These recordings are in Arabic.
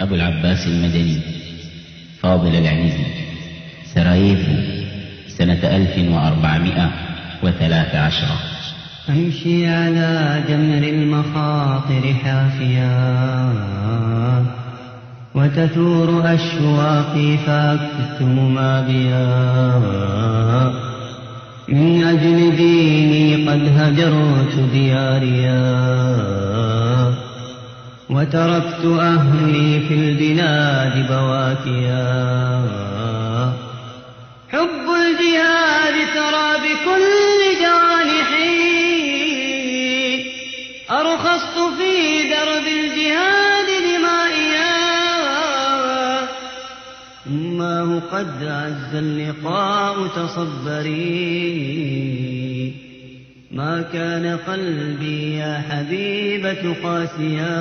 أبو العباس المدني فاضل العنزي سراييفو سنة ألف وأربعمائة وثلاث عشر. أمشي على جمر المخاطر حافيا وتثور أشواقي فأكتم ما بيا من أجل ديني قد هجرت دياريا. وتركت أهلي في البلاد بواكيا. حب الجهاد ترى بكل جوانحي. أرخصت في درب الجهاد دمائيا أماه قد عز اللقاء تصبري. ما كان قلبي يا حبيبة قاسيا.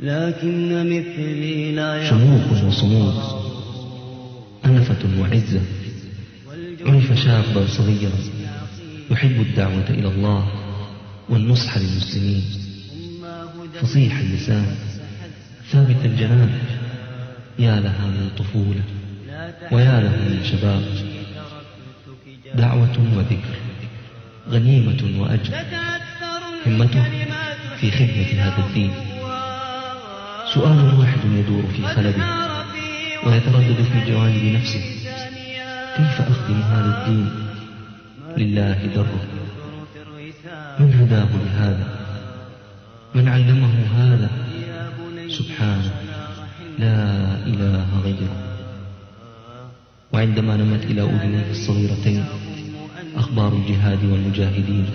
لكن مثلي لا شموخ وصمود أنفة وعزة عرف شابا صغيرا يحب الدعوة إلى الله والنصح للمسلمين. فصيح اللسان ثابت الجنان. يا لها من طفولة ويا له من شباب. دعوة وذكر غنيمة وأجر همته في خدمة هذا الدين. سؤال واحد يدور في خلده ويتردد في جوانب نفسه. كيف أخدم هذا الدين؟ لله دره من هداه لهذا من علمه هذا؟ سبحانه. لا إله غيره. وعندما نمت إلى أذنيه الصغيرتين أخبار الجهاد والمجاهدين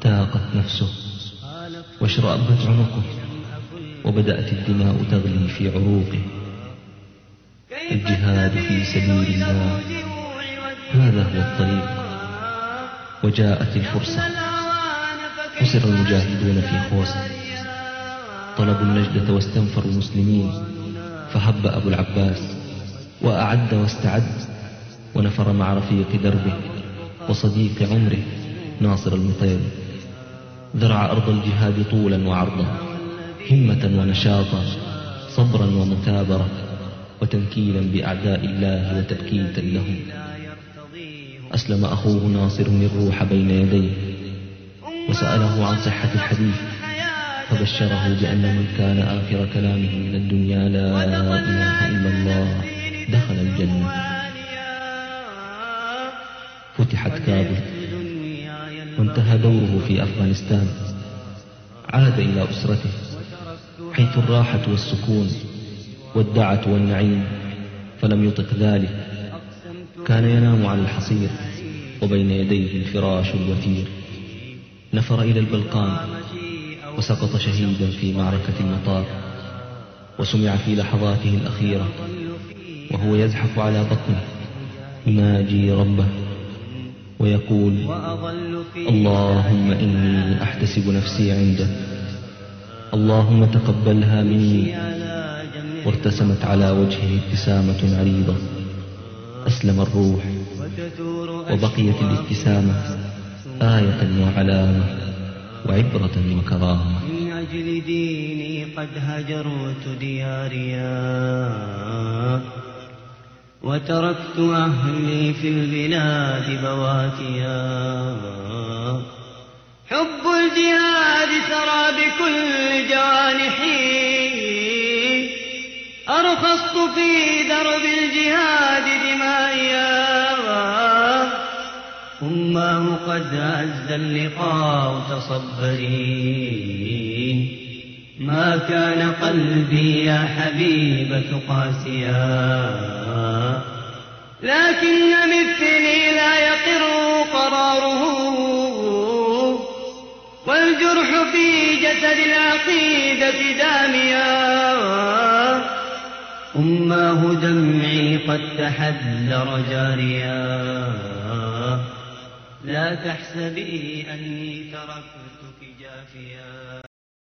تاقت نفسه واشرأبت عنقه وبدأت الدماء تغلي في عروقه. الجهاد في سبيل الله هذا هو الطريق وجاءت الفرصة. حسر المجاهدون في خوص طلبوا النجدة واستنفروا المسلمين فهب أبو العباس وأعد واستعد. ونفر مع رفيق دربه وصديق عمره ناصر المطير. ذرع أرض الجهاد طولا وعرضا همة ونشاطا صبرا ومثابرة وتنكيلا بأعداء الله وتأكيدا لهم أسلم أخوه ناصر الروح بين يديه وسأله عن صحة الحديث فبشره بأن من كان آخر كلامه من الدنيا لا إله دوره في أفغانستان. عاد إلى أسرته حيث الراحة والسكون والدعة والنعيم فلم يطق ذلك. كان ينام على الحصير وبين يديه الفراش الوثير. نفر إلى البلقان وسقط شهيدا في معركة المطار وسمع في لحظاته الأخيرة وهو يزحف على بطنه يناجي ربه. ويقول اللهم إني أحتسب نفسي عندك اللهم تقبلها مني. وارتسمت على وجهه ابتسامة عريضة. أسلم الروح. وبقيت الابتسامة آية وعلامة وعبرة وكرامة. من أجل ديني قد هجرت دياريا وتركت أهلي في البلاد بواتيا. حب الجهاد سرى بكل جوانحي. أرخصت في درب الجهاد دمائيا. أماه قد عز اللقاء تصبري ما كان قلبي يا حبيبة قاسيا لكن مثلي لا يقر قراره. والجرح في جسد العقيدة داميا. أماه دمعي قد تحذر جاريا. لا تحسبي أني تركتك جافيا.